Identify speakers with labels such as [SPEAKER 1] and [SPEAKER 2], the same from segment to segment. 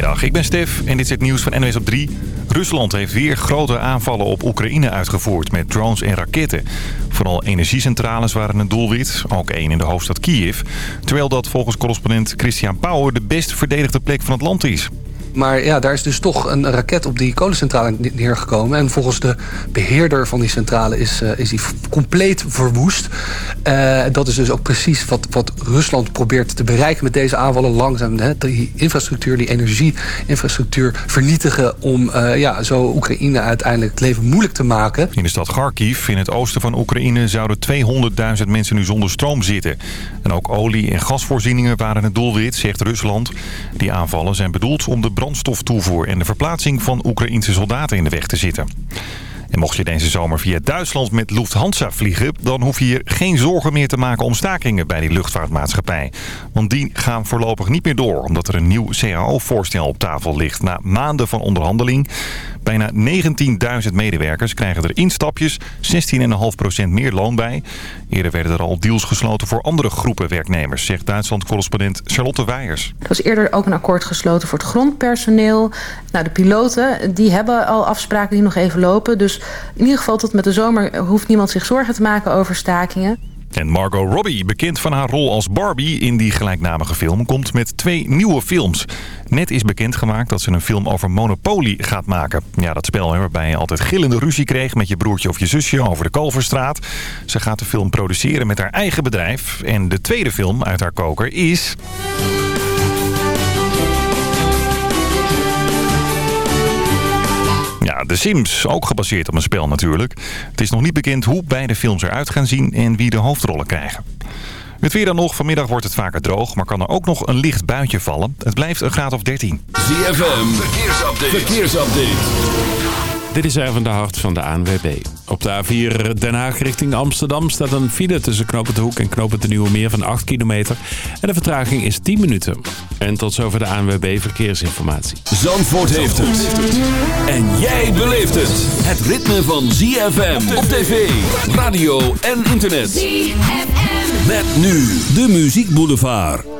[SPEAKER 1] Goedemiddag, ik ben Stef en dit is het nieuws van NWS op 3. Rusland heeft weer grote aanvallen op Oekraïne uitgevoerd met drones en raketten. Vooral energiecentrales waren een doelwit, ook één in de hoofdstad Kiev. Terwijl dat volgens correspondent Christian Pauwer de best verdedigde plek van het land is.
[SPEAKER 2] Maar ja, daar is dus toch een raket op die kolencentrale neergekomen. En volgens de beheerder van die centrale is, uh, is die compleet verwoest. Uh, dat is dus ook precies wat, wat Rusland probeert te bereiken met deze aanvallen. Langzaam hè, die infrastructuur, die energieinfrastructuur vernietigen... om uh, ja, zo Oekraïne uiteindelijk het leven moeilijk te maken.
[SPEAKER 1] In de stad Kharkiv, in het oosten van Oekraïne... zouden 200.000 mensen nu zonder stroom zitten. En ook olie- en gasvoorzieningen waren het doelwit, zegt Rusland. Die aanvallen zijn bedoeld om de brandstoftoevoer en de verplaatsing van Oekraïnse soldaten in de weg te zitten. En mocht je deze zomer via Duitsland met Lufthansa vliegen... dan hoef je hier geen zorgen meer te maken om stakingen bij die luchtvaartmaatschappij. Want die gaan voorlopig niet meer door... omdat er een nieuw CAO-voorstel op tafel ligt na maanden van onderhandeling. Bijna 19.000 medewerkers krijgen er instapjes 16,5% meer loon bij. Eerder werden er al deals gesloten voor andere groepen werknemers... zegt Duitsland-correspondent Charlotte Weijers.
[SPEAKER 3] Er was eerder ook een akkoord gesloten voor het grondpersoneel. Nou, de piloten die hebben al afspraken die nog even lopen... Dus in ieder geval tot met de zomer hoeft niemand zich zorgen te maken over stakingen.
[SPEAKER 1] En Margot Robbie, bekend van haar rol als Barbie in die gelijknamige film, komt met twee nieuwe films. Net is bekendgemaakt dat ze een film over Monopoly gaat maken. Ja, dat spel waarbij je altijd gillende ruzie kreeg met je broertje of je zusje over de Kalverstraat. Ze gaat de film produceren met haar eigen bedrijf. En de tweede film uit haar koker is... The Sims, ook gebaseerd op een spel natuurlijk. Het is nog niet bekend hoe beide films eruit gaan zien en wie de hoofdrollen krijgen. Het weer dan nog. Vanmiddag wordt het vaker droog, maar kan er ook nog een licht buitje vallen. Het blijft een graad of 13.
[SPEAKER 4] ZFM, verkeersupdate. verkeersupdate.
[SPEAKER 5] Dit is even de hart van de ANWB. Op de A4 Den Haag richting Amsterdam staat een file tussen Knopen de Hoek en Knopen de Nieuwe Meer van 8 kilometer. En de vertraging is 10 minuten. En tot zover de ANWB Verkeersinformatie.
[SPEAKER 4] Zandvoort heeft het. En jij beleeft het. Het ritme van ZFM op tv, radio en internet. ZFM. Met nu de Muziek Boulevard.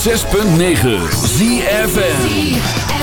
[SPEAKER 4] 106.9 ZFN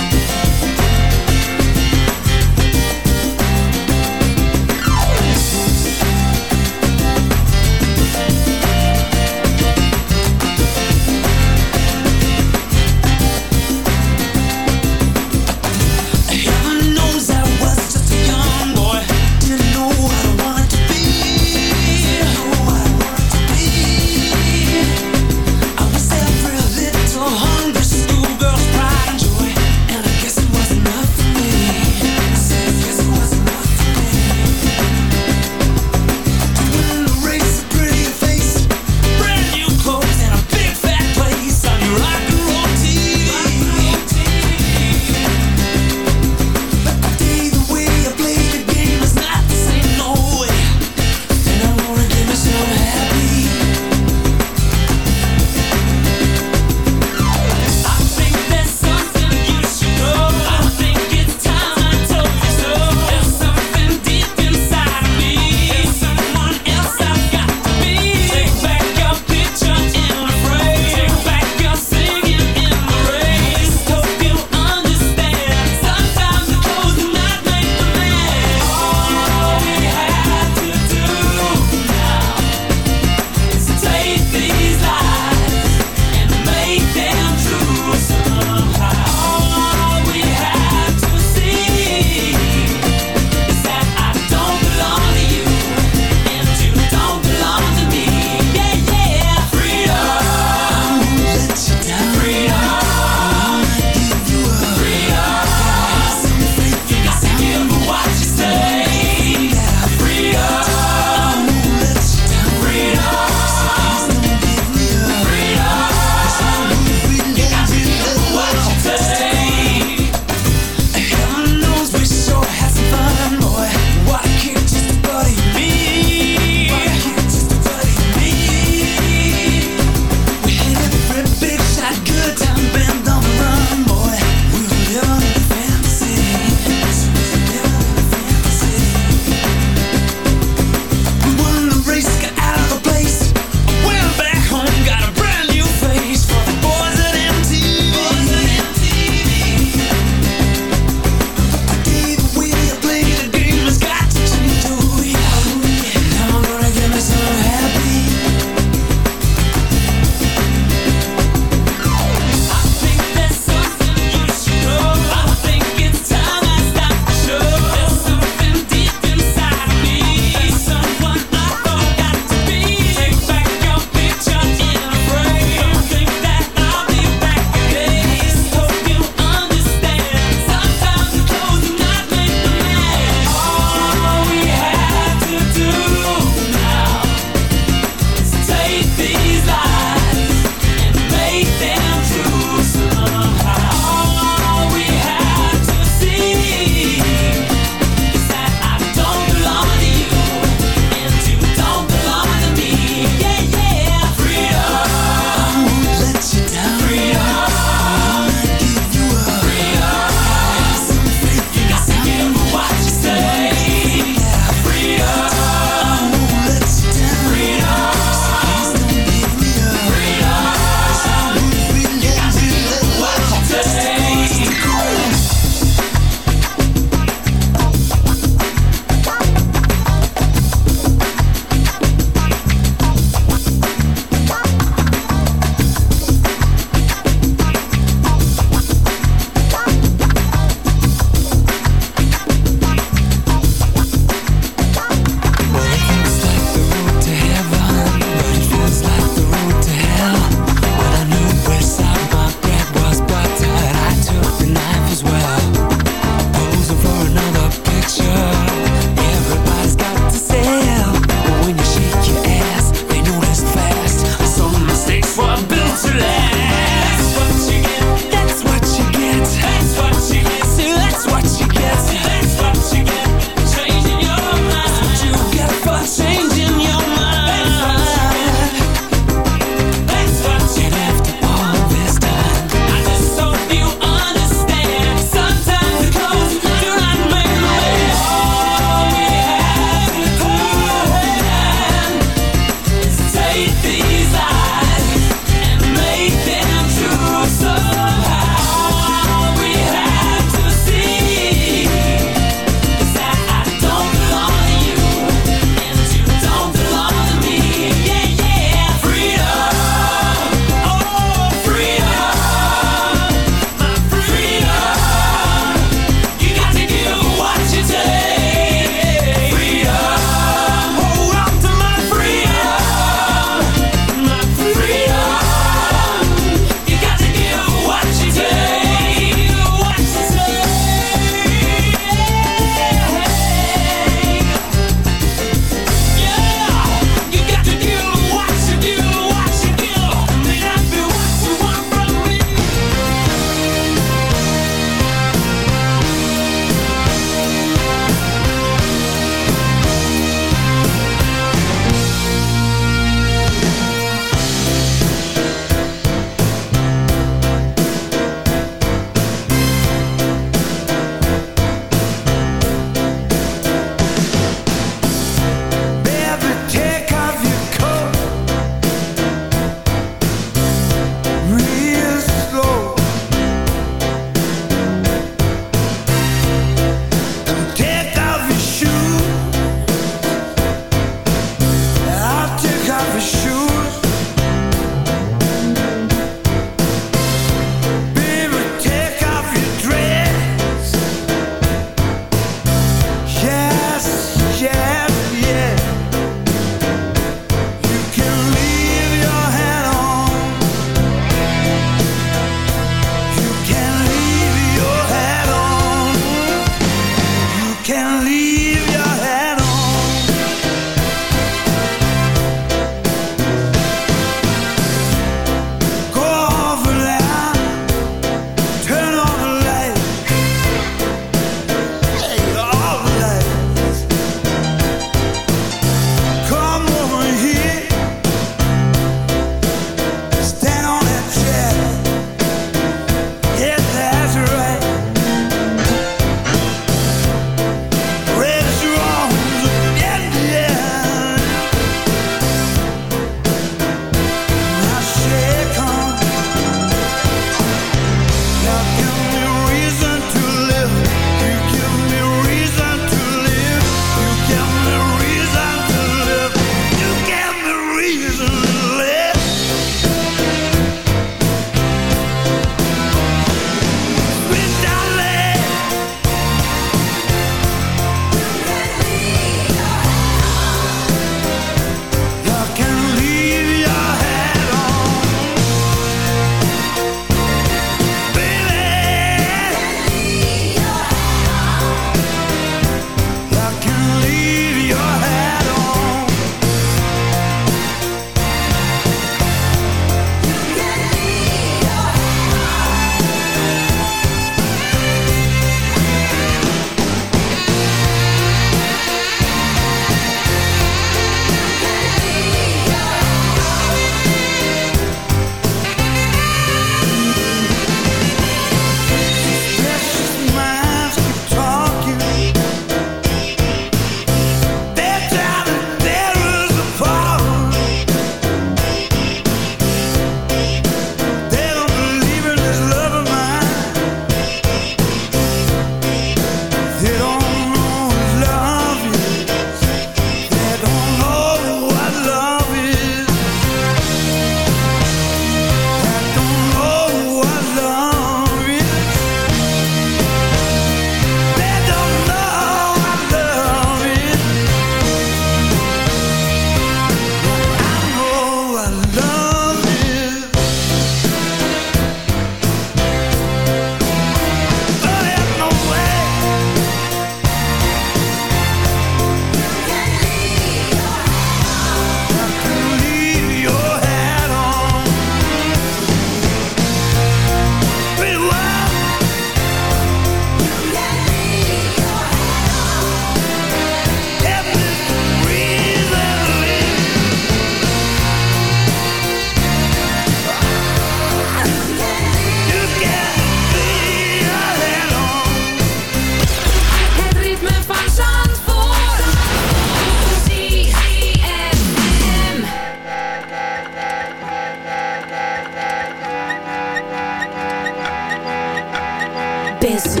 [SPEAKER 6] Penso,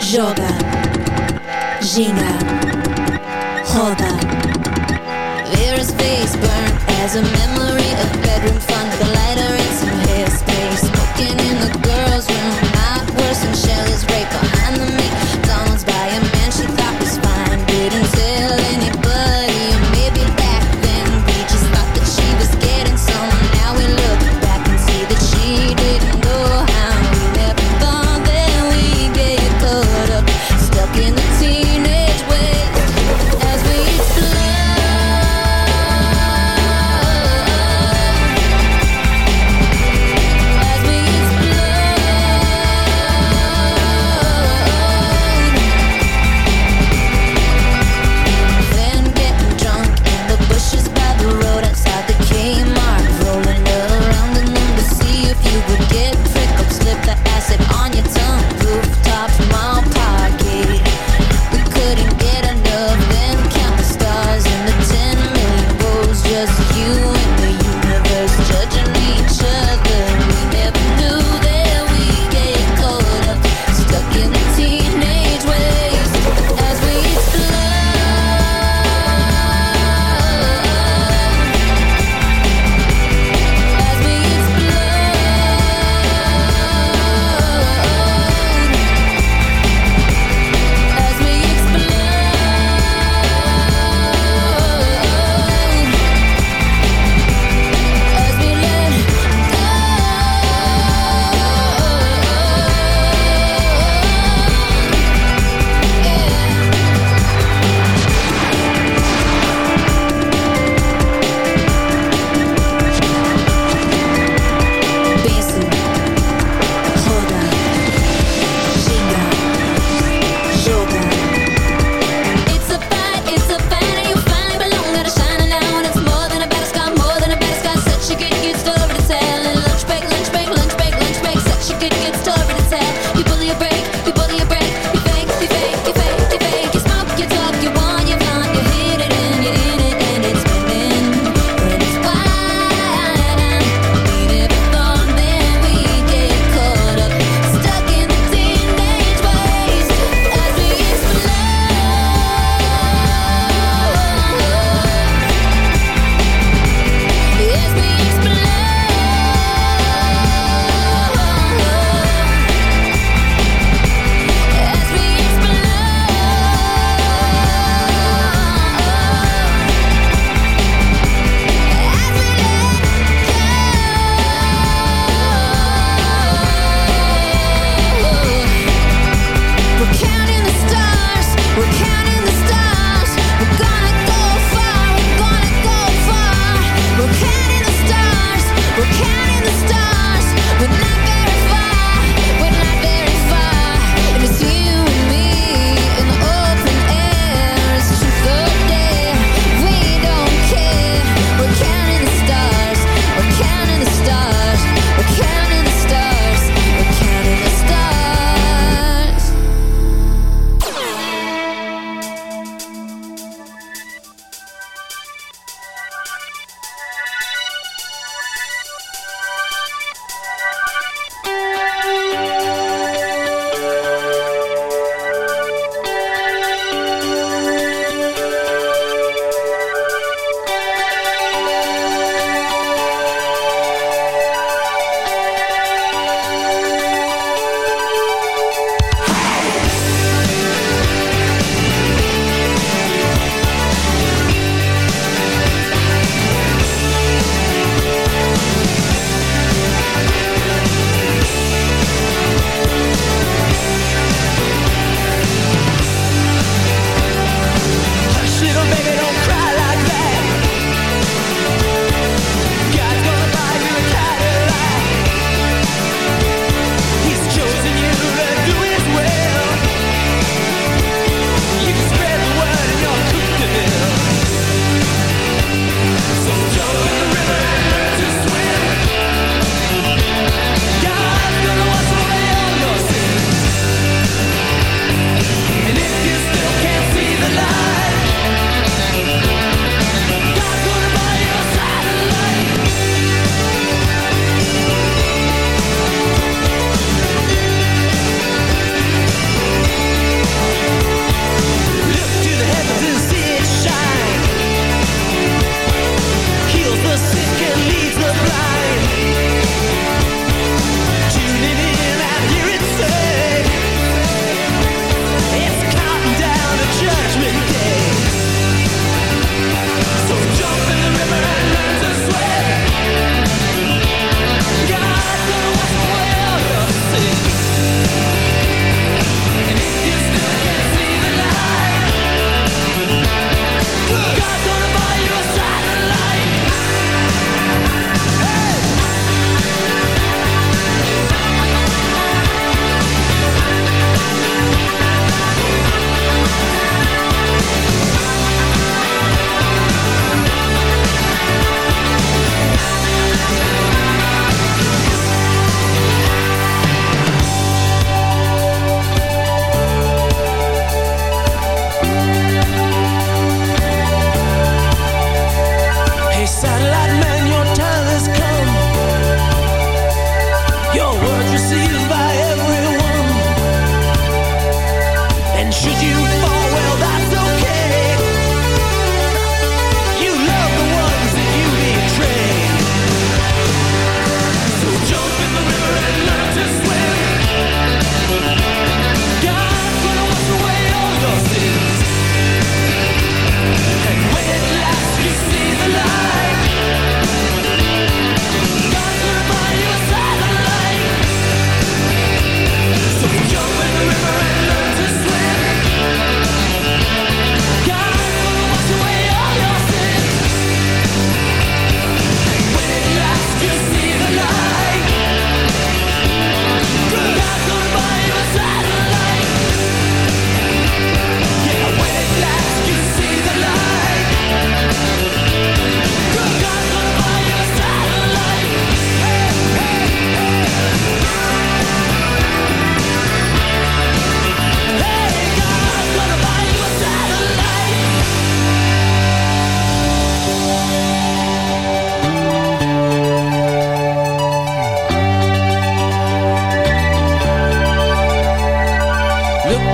[SPEAKER 6] joga, ginga, roda. There is face burned as a memory.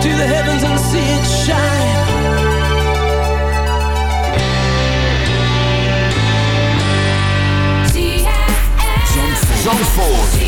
[SPEAKER 6] to the
[SPEAKER 7] heavens and see it shine.
[SPEAKER 4] Zandvoort.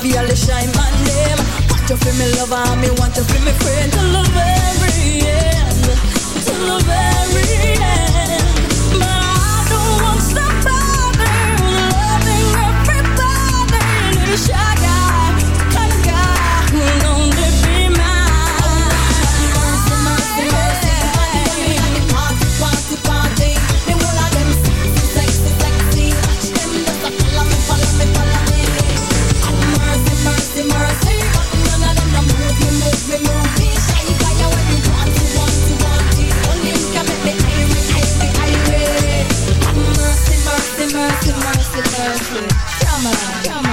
[SPEAKER 7] for
[SPEAKER 8] all the shy man them. Want you feel me lover, me want you feel me friend. To the very end,
[SPEAKER 9] to the
[SPEAKER 10] very end. Come on, come on.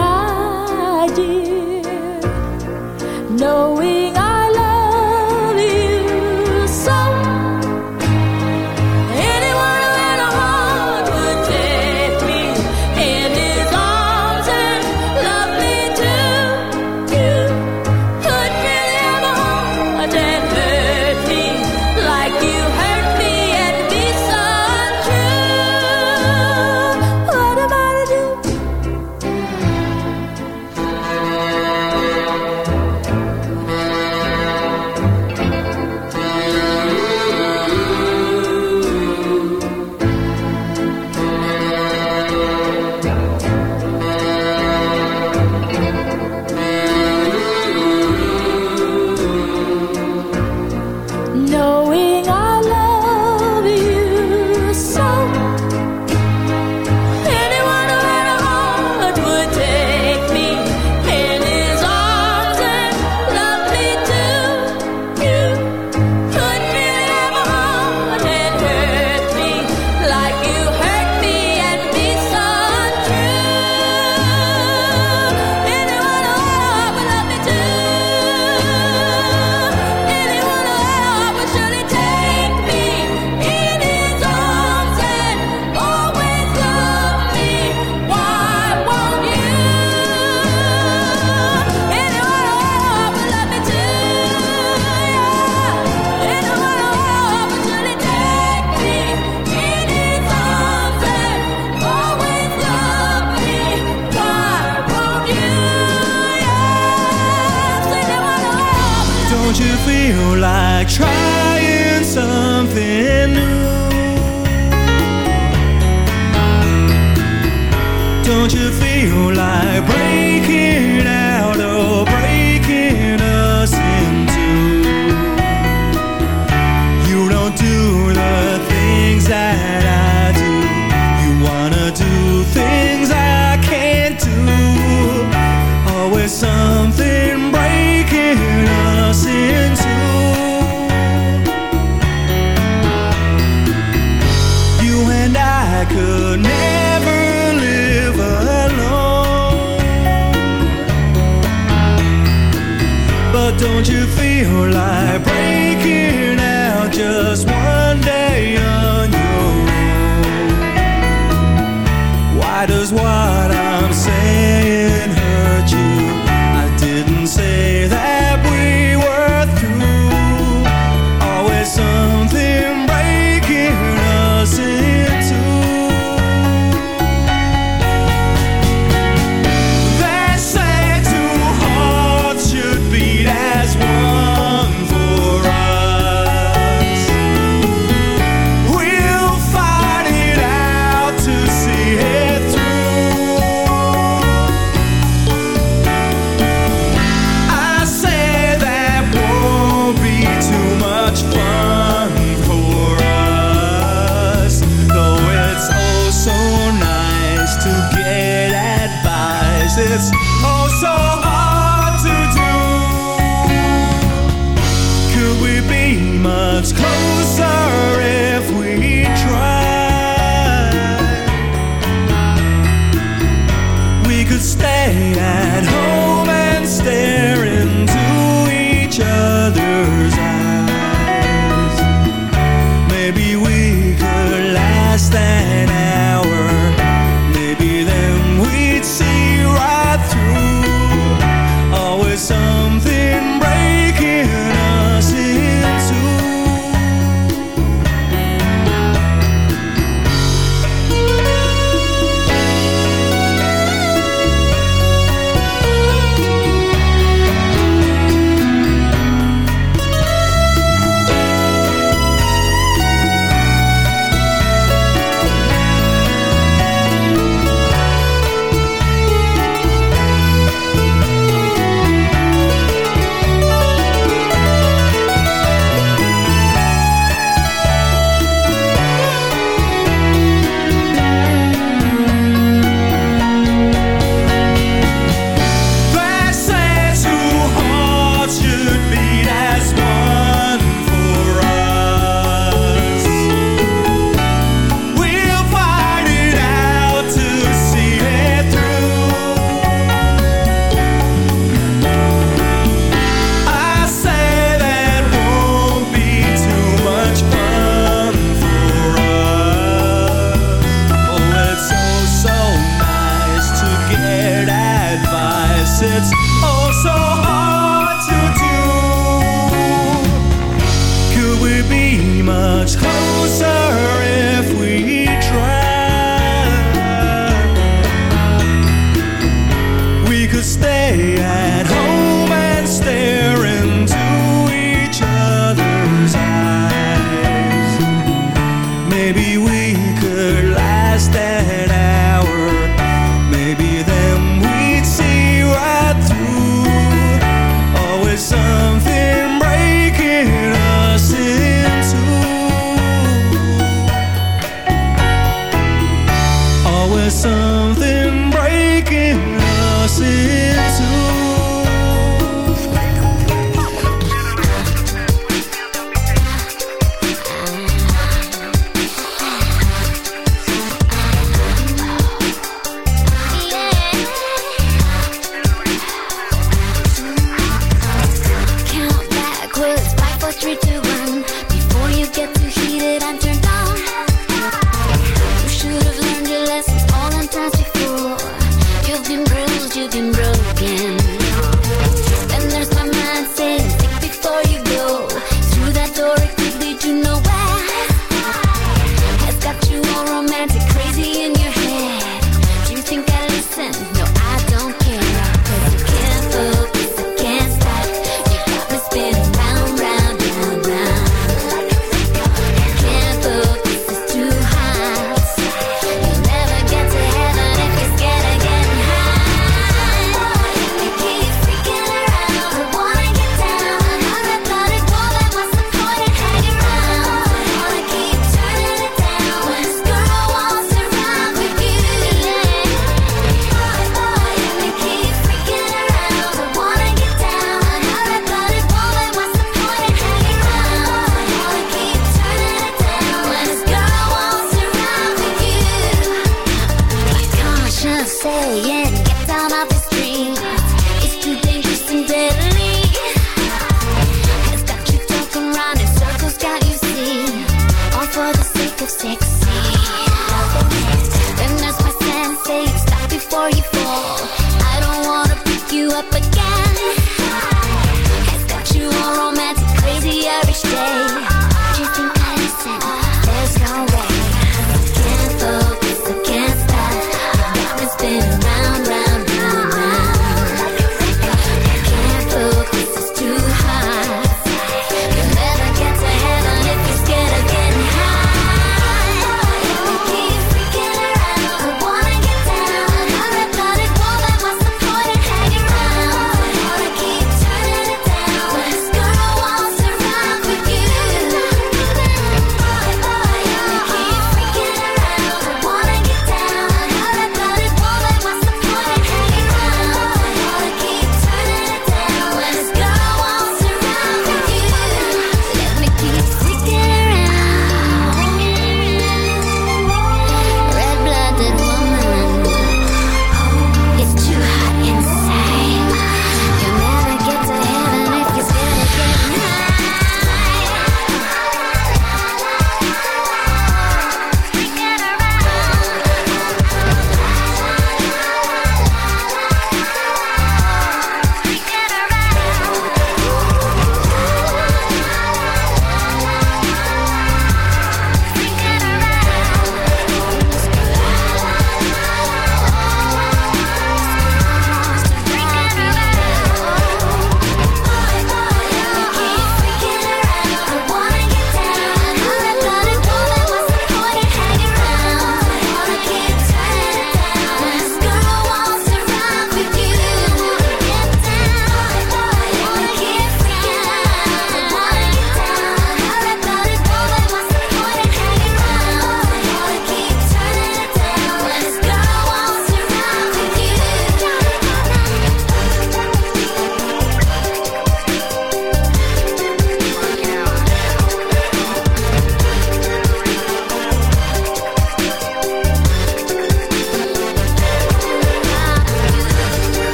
[SPEAKER 11] that I knowing.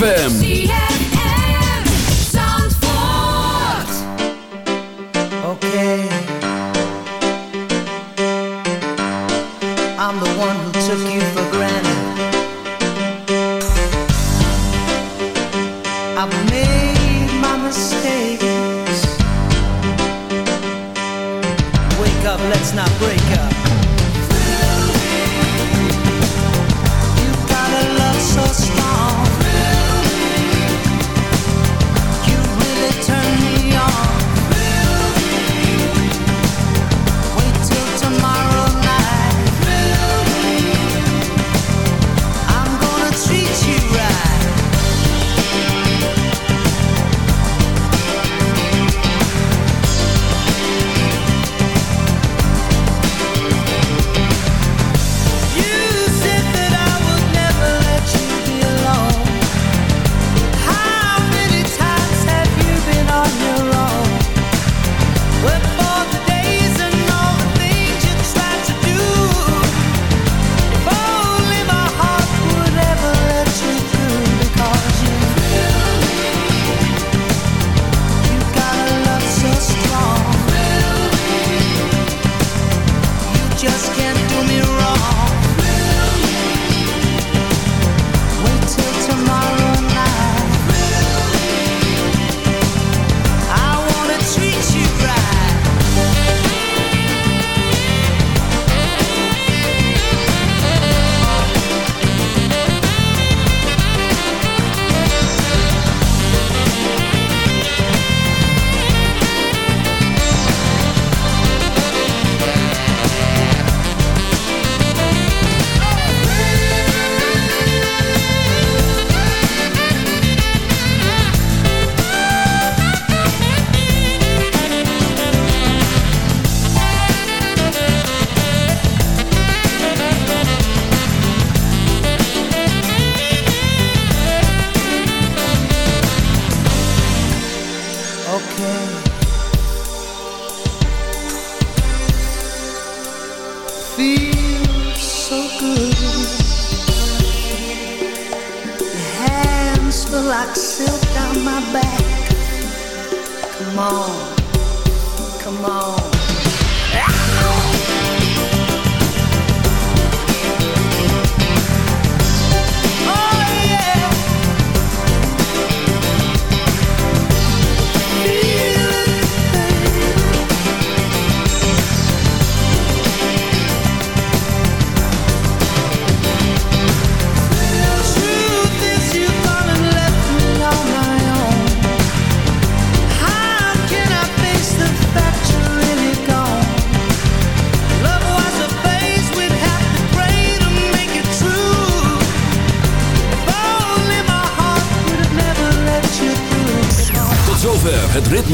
[SPEAKER 4] ZFM.